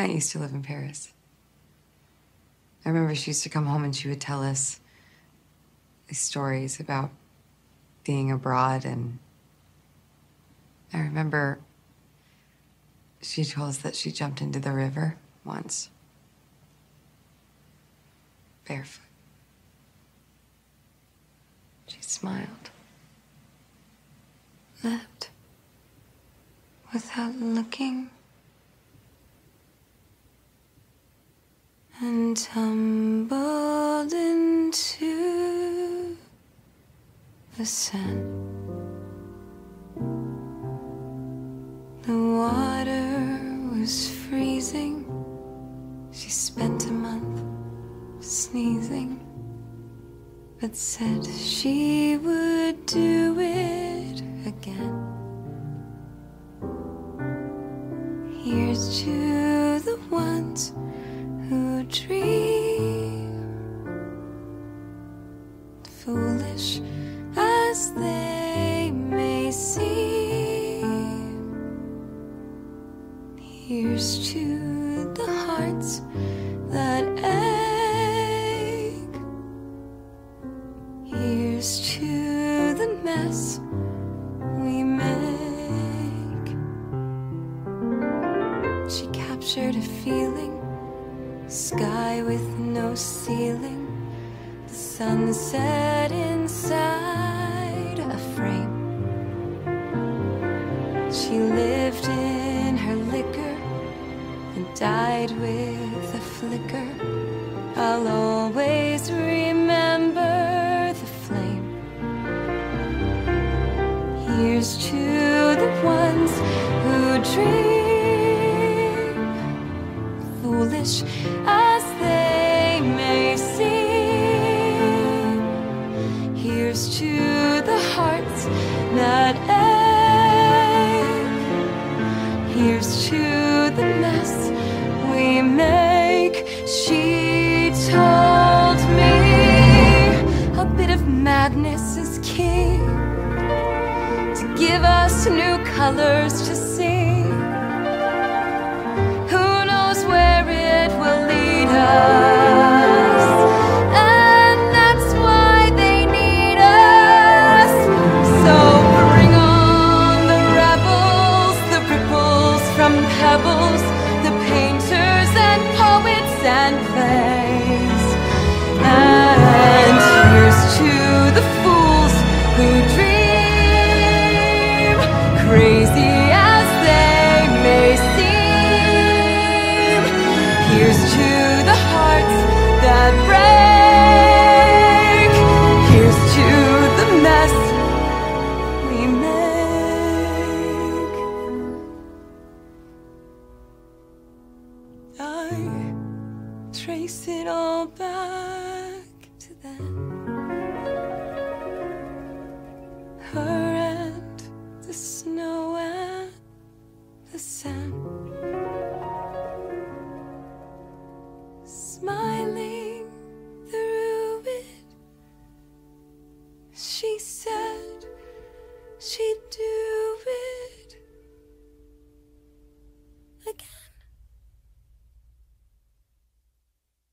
aunt used to live in Paris. I remember she used to come home and she would tell us stories about being abroad and I remember she told us that she jumped into the river once. Barefoot. She smiled. Left. Without looking. And tumbled into the Seine. The water was freezing. She spent a month sneezing, but said she would do it again. Here's to the ones who foolish as they may seem. Here's to the hearts that ache. Here's to the mess we make. She captured a feeling, sky with no ceiling, the sunset inside a frame. She lived in her liquor and died with a flicker. I'll always remember the flame. Here's to the ones who dream, foolish as they may seem. Here's to the hearts that ache. Here's to the mess we make. She told me a bit of madness is key to give us new colors to pebbles, the painters and poets and plays. takes it all back to them. Her and the snow and the Seine.